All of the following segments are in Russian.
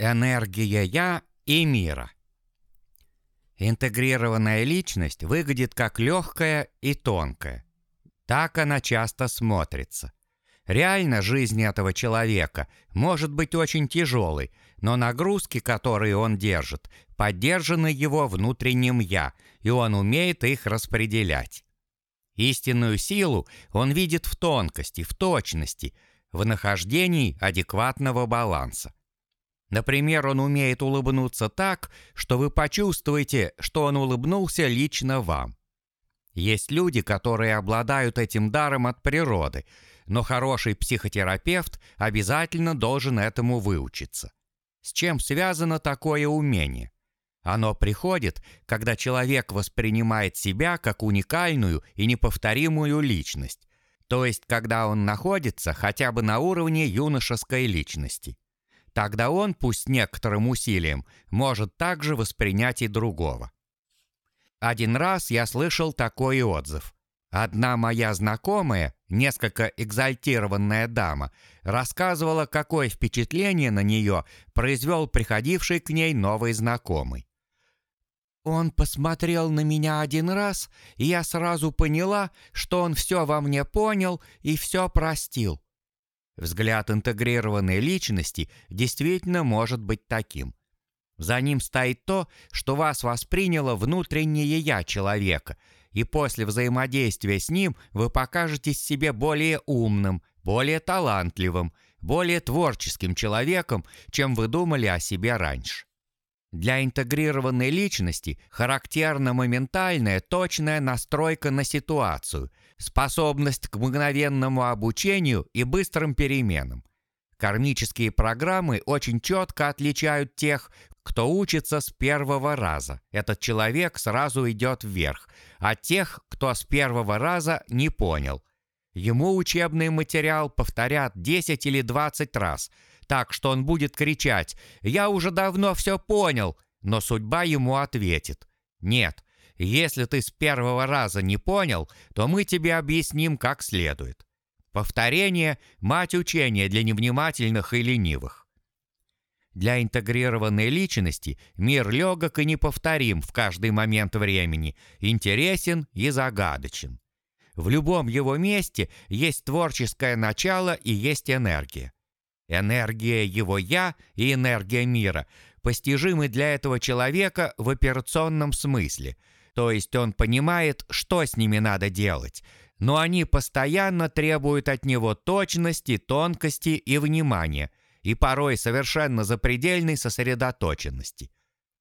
Энергия «я» и мира. Интегрированная личность выглядит как легкая и тонкая. Так она часто смотрится. Реально жизнь этого человека может быть очень тяжелой, но нагрузки, которые он держит, поддержаны его внутренним «я», и он умеет их распределять. Истинную силу он видит в тонкости, в точности, в нахождении адекватного баланса. Например, он умеет улыбнуться так, что вы почувствуете, что он улыбнулся лично вам. Есть люди, которые обладают этим даром от природы, но хороший психотерапевт обязательно должен этому выучиться. С чем связано такое умение? Оно приходит, когда человек воспринимает себя как уникальную и неповторимую личность, то есть когда он находится хотя бы на уровне юношеской личности. Тогда он, пусть некоторым усилием, может также воспринять и другого. Один раз я слышал такой отзыв. Одна моя знакомая, несколько экзальтированная дама, рассказывала, какое впечатление на нее произвел приходивший к ней новый знакомый. Он посмотрел на меня один раз, и я сразу поняла, что он все во мне понял и все простил. Взгляд интегрированной личности действительно может быть таким. За ним стоит то, что вас восприняло внутреннее «я» человека, и после взаимодействия с ним вы покажетесь себе более умным, более талантливым, более творческим человеком, чем вы думали о себе раньше. Для интегрированной личности характерна моментальная, точная настройка на ситуацию, способность к мгновенному обучению и быстрым переменам. Кармические программы очень четко отличают тех, кто учится с первого раза. Этот человек сразу идет вверх, а тех, кто с первого раза не понял. Ему учебный материал повторят 10 или 20 раз – так что он будет кричать «Я уже давно все понял», но судьба ему ответит «Нет, если ты с первого раза не понял, то мы тебе объясним как следует». Повторение – мать учения для невнимательных и ленивых. Для интегрированной личности мир легок и неповторим в каждый момент времени, интересен и загадочен. В любом его месте есть творческое начало и есть энергия. Энергия его «я» и энергия мира постижимы для этого человека в операционном смысле, то есть он понимает, что с ними надо делать, но они постоянно требуют от него точности, тонкости и внимания, и порой совершенно запредельной сосредоточенности.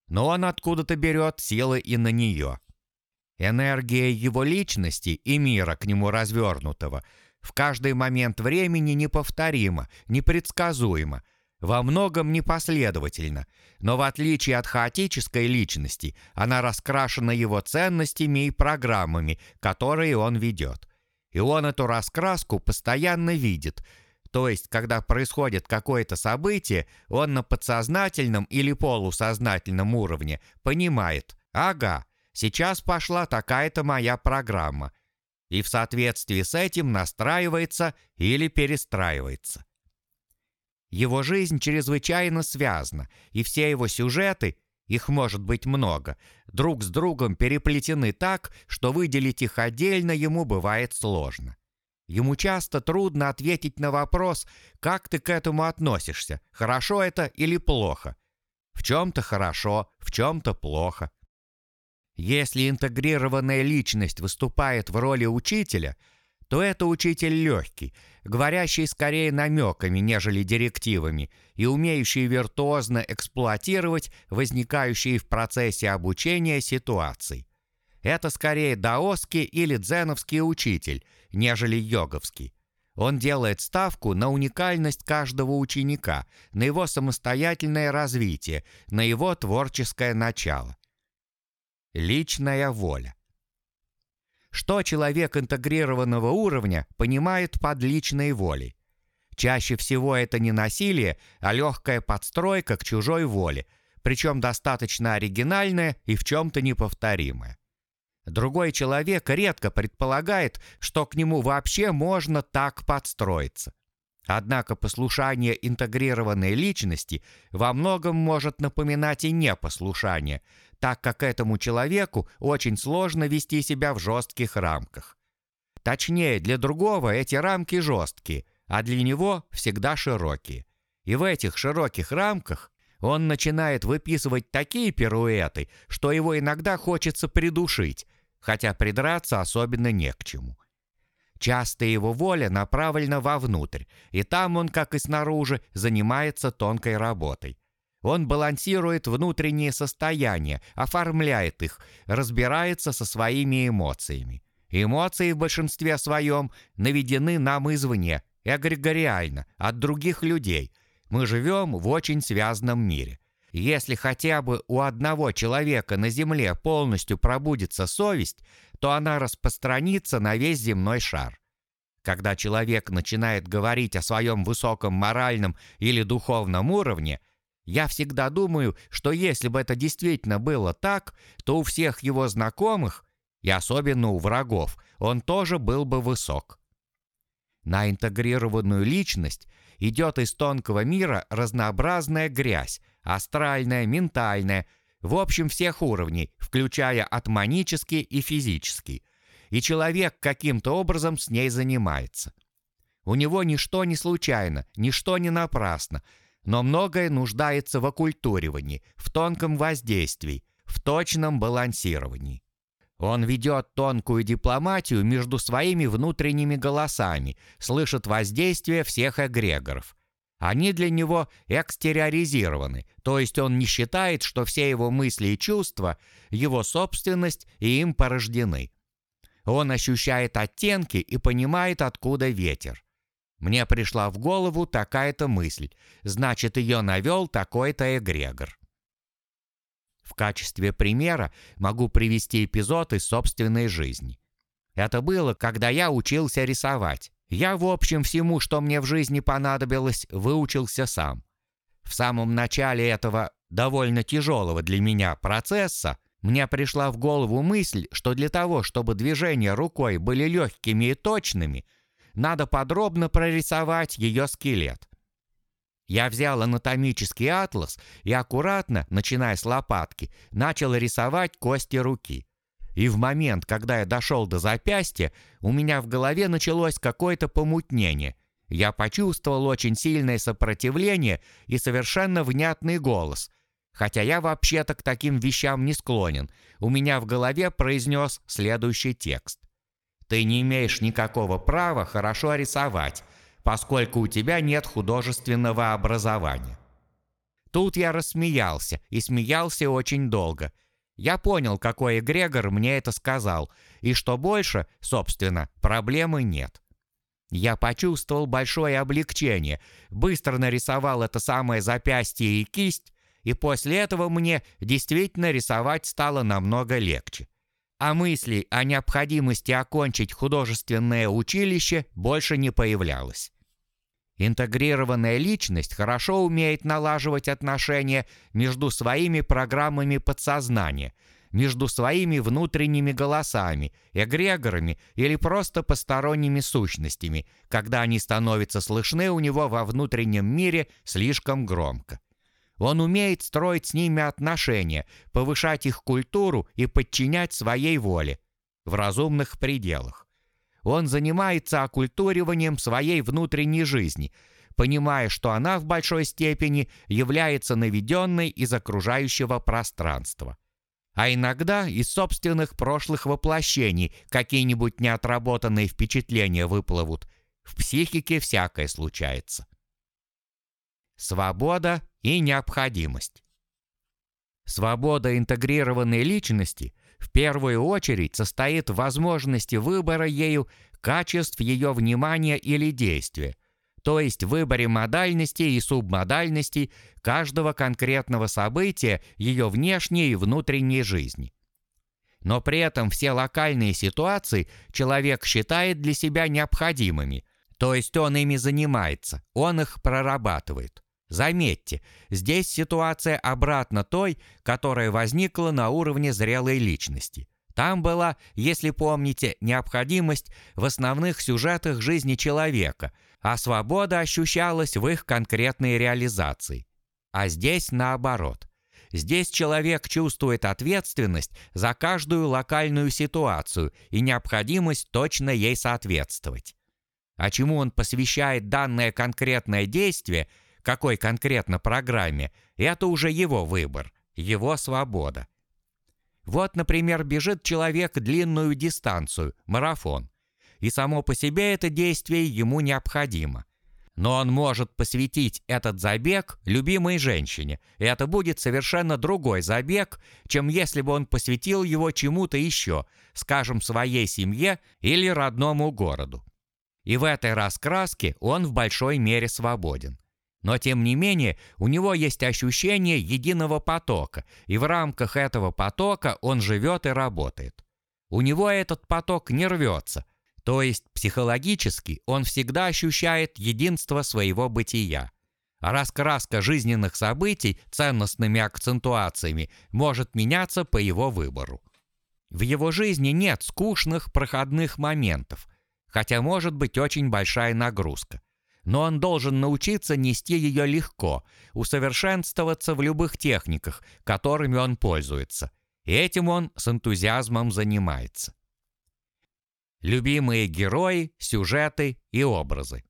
Но он откуда-то берет силы и на нее. Энергия его личности и мира к нему развернутого – в каждый момент времени неповторимо, непредсказуемо, во многом непоследовательно, но в отличие от хаотической личности, она раскрашена его ценностями и программами, которые он ведет. И он эту раскраску постоянно видит, то есть, когда происходит какое-то событие, он на подсознательном или полусознательном уровне понимает, ага, сейчас пошла такая-то моя программа – и в соответствии с этим настраивается или перестраивается. Его жизнь чрезвычайно связана, и все его сюжеты, их может быть много, друг с другом переплетены так, что выделить их отдельно ему бывает сложно. Ему часто трудно ответить на вопрос, как ты к этому относишься, хорошо это или плохо. В чем-то хорошо, в чем-то плохо. Если интегрированная личность выступает в роли учителя, то это учитель легкий, говорящий скорее намеками, нежели директивами, и умеющий виртуозно эксплуатировать возникающие в процессе обучения ситуации. Это скорее даосский или дзеновский учитель, нежели йоговский. Он делает ставку на уникальность каждого ученика, на его самостоятельное развитие, на его творческое начало. Личная воля. Что человек интегрированного уровня понимает под личной волей? Чаще всего это не насилие, а легкая подстройка к чужой воле, причем достаточно оригинальная и в чем-то неповторимая. Другой человек редко предполагает, что к нему вообще можно так подстроиться. Однако послушание интегрированной личности во многом может напоминать и непослушание, так как этому человеку очень сложно вести себя в жестких рамках. Точнее, для другого эти рамки жесткие, а для него всегда широкие. И в этих широких рамках он начинает выписывать такие пируэты, что его иногда хочется придушить, хотя придраться особенно не к чему. Часто его воля направлена вовнутрь, и там он, как и снаружи, занимается тонкой работой. Он балансирует внутренние состояния, оформляет их, разбирается со своими эмоциями. Эмоции в большинстве своем наведены нам извне, эгрегориально, от других людей. Мы живем в очень связанном мире. Если хотя бы у одного человека на Земле полностью пробудится совесть, то она распространится на весь земной шар. Когда человек начинает говорить о своем высоком моральном или духовном уровне, я всегда думаю, что если бы это действительно было так, то у всех его знакомых, и особенно у врагов, он тоже был бы высок. На интегрированную личность идет из тонкого мира разнообразная грязь, астральная, ментальная, в общем всех уровней, включая атманический и физический. И человек каким-то образом с ней занимается. У него ничто не случайно, ничто не напрасно, но многое нуждается в оккультуривании, в тонком воздействии, в точном балансировании. Он ведет тонкую дипломатию между своими внутренними голосами, слышит воздействие всех эгрегоров. Они для него экстериоризированы, то есть он не считает, что все его мысли и чувства – его собственность и им порождены. Он ощущает оттенки и понимает, откуда ветер. Мне пришла в голову такая-то мысль, значит, ее навел такой-то эгрегор. В качестве примера могу привести эпизод из собственной жизни. Это было, когда я учился рисовать. Я, в общем, всему, что мне в жизни понадобилось, выучился сам. В самом начале этого довольно тяжелого для меня процесса мне пришла в голову мысль, что для того, чтобы движения рукой были легкими и точными, надо подробно прорисовать ее скелет. Я взял анатомический атлас и аккуратно, начиная с лопатки, начал рисовать кости руки. И в момент, когда я дошел до запястья, у меня в голове началось какое-то помутнение. Я почувствовал очень сильное сопротивление и совершенно внятный голос. Хотя я вообще-то к таким вещам не склонен. У меня в голове произнес следующий текст. «Ты не имеешь никакого права хорошо рисовать поскольку у тебя нет художественного образования. Тут я рассмеялся, и смеялся очень долго. Я понял, какой эгрегор мне это сказал, и что больше, собственно, проблемы нет. Я почувствовал большое облегчение, быстро нарисовал это самое запястье и кисть, и после этого мне действительно рисовать стало намного легче. А мысли о необходимости окончить художественное училище больше не появлялось. Интегрированная личность хорошо умеет налаживать отношения между своими программами подсознания, между своими внутренними голосами, эгрегорами или просто посторонними сущностями, когда они становятся слышны у него во внутреннем мире слишком громко. Он умеет строить с ними отношения, повышать их культуру и подчинять своей воле в разумных пределах. Он занимается оккультуриванием своей внутренней жизни, понимая, что она в большой степени является наведенной из окружающего пространства. А иногда из собственных прошлых воплощений какие-нибудь неотработанные впечатления выплывут. В психике всякое случается. Свобода и необходимость. Свобода интегрированной личности в первую очередь состоит в возможности выбора ею качеств ее внимания или действия, то есть выборе модальностей и субмодальностей каждого конкретного события ее внешней и внутренней жизни. Но при этом все локальные ситуации человек считает для себя необходимыми, то есть он ими занимается, он их прорабатывает. Заметьте, здесь ситуация обратно той, которая возникла на уровне зрелой личности. Там была, если помните, необходимость в основных сюжетах жизни человека, а свобода ощущалась в их конкретной реализации. А здесь наоборот. Здесь человек чувствует ответственность за каждую локальную ситуацию и необходимость точно ей соответствовать. А чему он посвящает данное конкретное действие, какой конкретно программе, это уже его выбор, его свобода. Вот, например, бежит человек длинную дистанцию, марафон, и само по себе это действие ему необходимо. Но он может посвятить этот забег любимой женщине, и это будет совершенно другой забег, чем если бы он посвятил его чему-то еще, скажем, своей семье или родному городу. И в этой раскраске он в большой мере свободен. Но тем не менее, у него есть ощущение единого потока, и в рамках этого потока он живет и работает. У него этот поток не рвется – то есть психологически он всегда ощущает единство своего бытия. А раскраска жизненных событий ценностными акцентуациями может меняться по его выбору. В его жизни нет скучных проходных моментов, хотя может быть очень большая нагрузка. Но он должен научиться нести ее легко, усовершенствоваться в любых техниках, которыми он пользуется. И этим он с энтузиазмом занимается любимые герои, сюжеты и образы.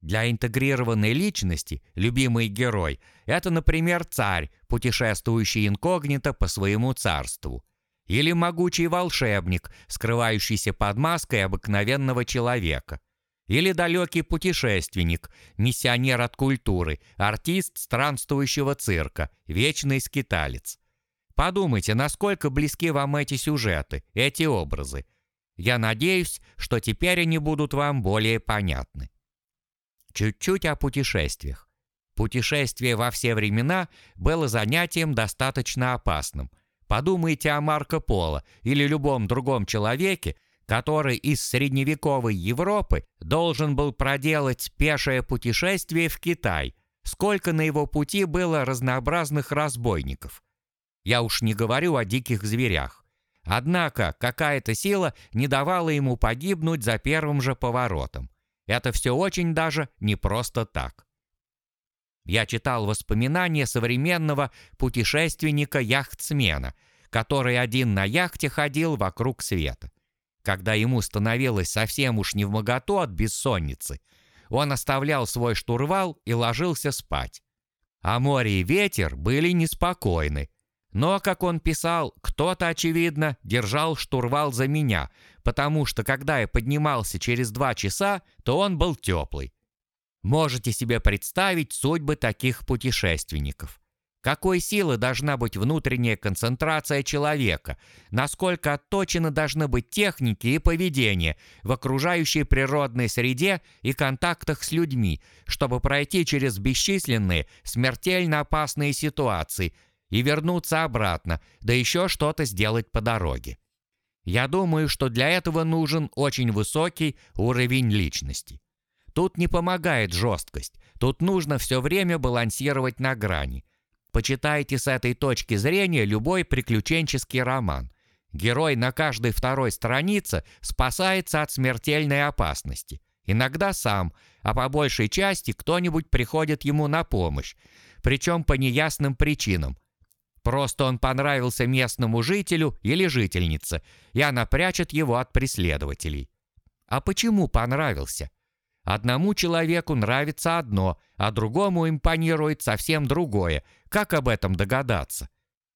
Для интегрированной личности любимый герой – это, например, царь, путешествующий инкогнито по своему царству, или могучий волшебник, скрывающийся под маской обыкновенного человека, или далекий путешественник, миссионер от культуры, артист странствующего цирка, вечный скиталец. Подумайте, насколько близки вам эти сюжеты, эти образы – я надеюсь, что теперь они будут вам более понятны. Чуть-чуть о путешествиях. Путешествие во все времена было занятием достаточно опасным. Подумайте о Марко Поло или любом другом человеке, который из средневековой Европы должен был проделать пешее путешествие в Китай. Сколько на его пути было разнообразных разбойников. Я уж не говорю о диких зверях. Однако какая-то сила не давала ему погибнуть за первым же поворотом. Это все очень даже не просто так. Я читал воспоминания современного путешественника-яхтсмена, который один на яхте ходил вокруг света. Когда ему становилось совсем уж не в моготу от бессонницы, он оставлял свой штурвал и ложился спать. А море и ветер были неспокойны, но, как он писал, кто-то, очевидно, держал штурвал за меня, потому что, когда я поднимался через два часа, то он был теплый. Можете себе представить судьбы таких путешественников. Какой силы должна быть внутренняя концентрация человека, насколько отточены должны быть техники и поведение в окружающей природной среде и контактах с людьми, чтобы пройти через бесчисленные смертельно опасные ситуации – и вернуться обратно, да еще что-то сделать по дороге. Я думаю, что для этого нужен очень высокий уровень личности. Тут не помогает жесткость, тут нужно все время балансировать на грани. Почитайте с этой точки зрения любой приключенческий роман. Герой на каждой второй странице спасается от смертельной опасности. Иногда сам, а по большей части кто-нибудь приходит ему на помощь, причем по неясным причинам, Просто он понравился местному жителю или жительнице, и она прячет его от преследователей. А почему понравился? Одному человеку нравится одно, а другому импонирует совсем другое. Как об этом догадаться?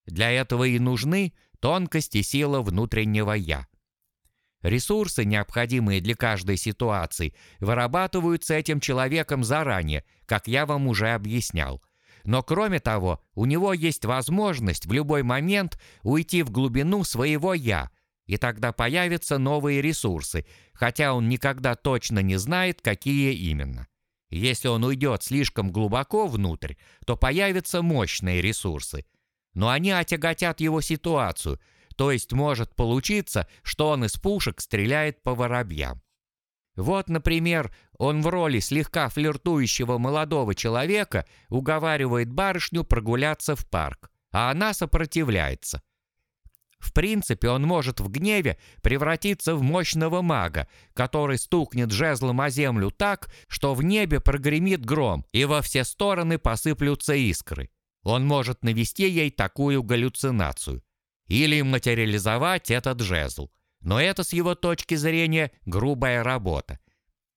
Для этого и нужны тонкость и сила внутреннего «я». Ресурсы, необходимые для каждой ситуации, вырабатываются этим человеком заранее, как я вам уже объяснял – но кроме того, у него есть возможность в любой момент уйти в глубину своего «я», и тогда появятся новые ресурсы, хотя он никогда точно не знает, какие именно. Если он уйдет слишком глубоко внутрь, то появятся мощные ресурсы. Но они отяготят его ситуацию, то есть может получиться, что он из пушек стреляет по воробьям. Вот, например, он в роли слегка флиртующего молодого человека уговаривает барышню прогуляться в парк, а она сопротивляется. В принципе, он может в гневе превратиться в мощного мага, который стукнет жезлом о землю так, что в небе прогремит гром, и во все стороны посыплются искры. Он может навести ей такую галлюцинацию. Или материализовать этот жезл. Но это с его точки зрения грубая работа.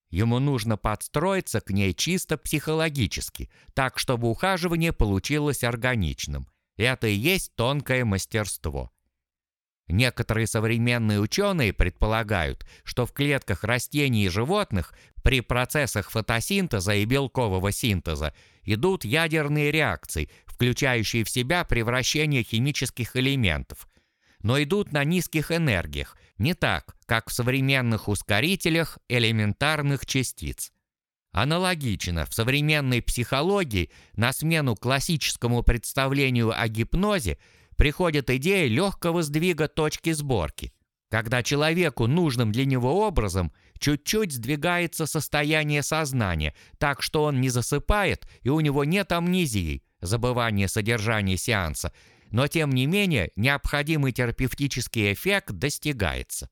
Ему нужно подстроиться к ней чисто психологически, так, чтобы ухаживание получилось органичным. Это и есть тонкое мастерство. Некоторые современные ученые предполагают, что в клетках растений и животных при процессах фотосинтеза и белкового синтеза идут ядерные реакции, включающие в себя превращение химических элементов, но идут на низких энергиях, не так, как в современных ускорителях элементарных частиц. Аналогично, в современной психологии на смену классическому представлению о гипнозе приходит идея легкого сдвига точки сборки, когда человеку нужным для него образом чуть-чуть сдвигается состояние сознания, так что он не засыпает и у него нет амнезии, забывания содержания сеанса, но тем не менее необходимый терапевтический эффект достигается.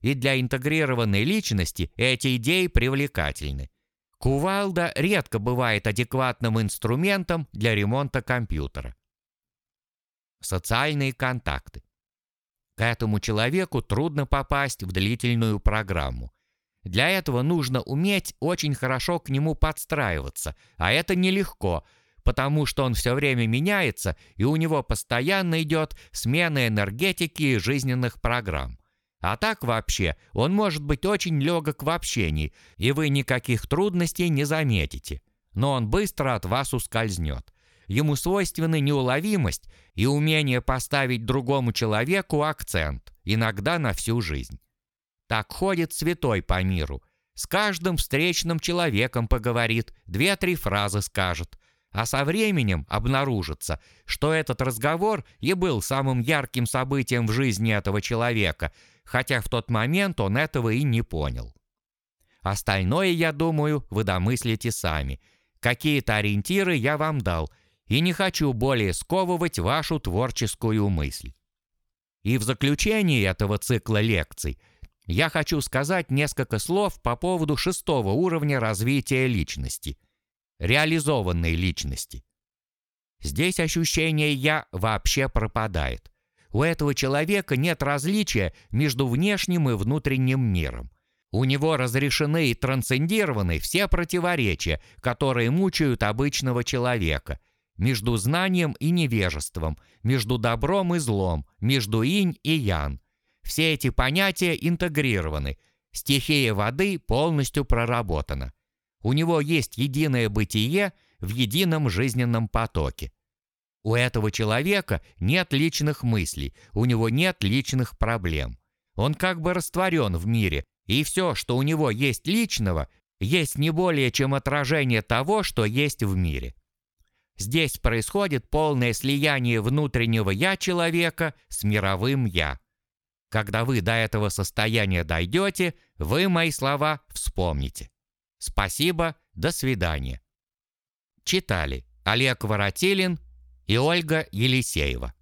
И для интегрированной личности эти идеи привлекательны. Кувалда редко бывает адекватным инструментом для ремонта компьютера социальные контакты. К этому человеку трудно попасть в длительную программу. Для этого нужно уметь очень хорошо к нему подстраиваться, а это нелегко, потому что он все время меняется, и у него постоянно идет смена энергетики и жизненных программ. А так вообще он может быть очень легок в общении, и вы никаких трудностей не заметите. Но он быстро от вас ускользнет. Ему свойственны неуловимость и умение поставить другому человеку акцент, иногда на всю жизнь. Так ходит святой по миру. С каждым встречным человеком поговорит, две-три фразы скажет. А со временем обнаружится, что этот разговор и был самым ярким событием в жизни этого человека, хотя в тот момент он этого и не понял. Остальное, я думаю, вы домыслите сами. Какие-то ориентиры я вам дал, и не хочу более сковывать вашу творческую мысль. И в заключении этого цикла лекций я хочу сказать несколько слов по поводу шестого уровня развития личности – реализованной личности. Здесь ощущение «я» вообще пропадает. У этого человека нет различия между внешним и внутренним миром. У него разрешены и трансцендированы все противоречия, которые мучают обычного человека – между знанием и невежеством, между добром и злом, между инь и ян. Все эти понятия интегрированы. Стихия воды полностью проработана. У него есть единое бытие в едином жизненном потоке. У этого человека нет личных мыслей, у него нет личных проблем. Он как бы растворен в мире, и все, что у него есть личного, есть не более чем отражение того, что есть в мире. Здесь происходит полное слияние внутреннего «я» человека с мировым «я». Когда вы до этого состояния дойдете, вы мои слова вспомните. Спасибо, до свидания. Читали Олег Воротилин и Ольга Елисеева.